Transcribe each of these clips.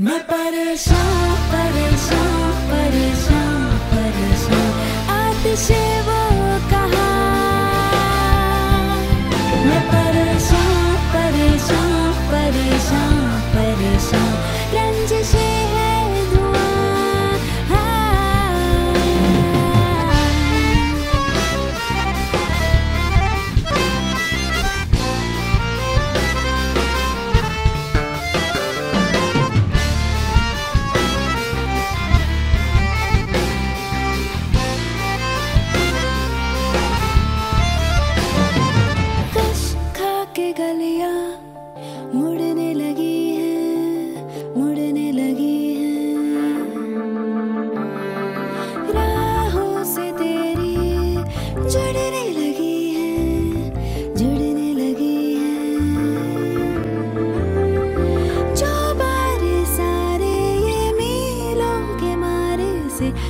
मैं परेशान परेशान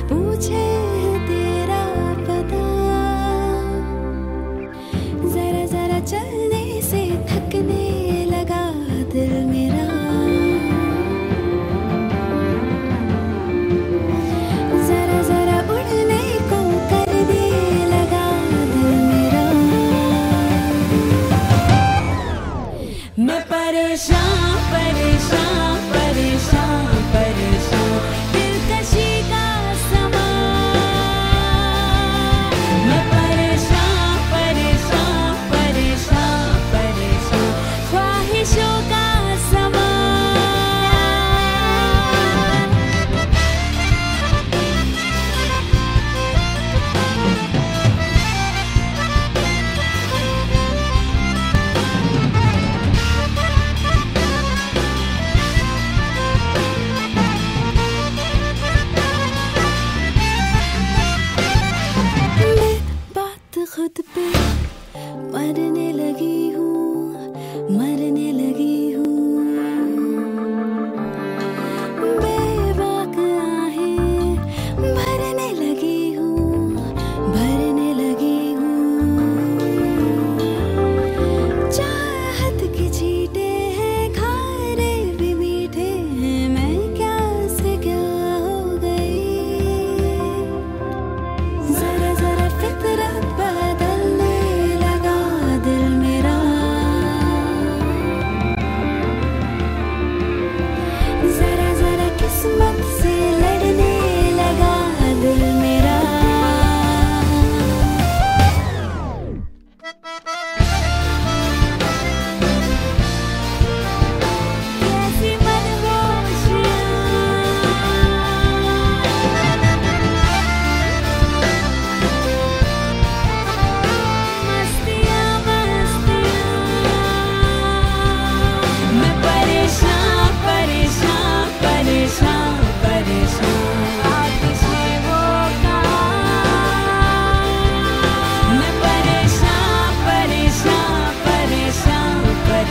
पूछे तेरा पता। जरा जरा चलने से थकने लगा दिल मेरा। मैं परेशान परेशान।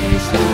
It's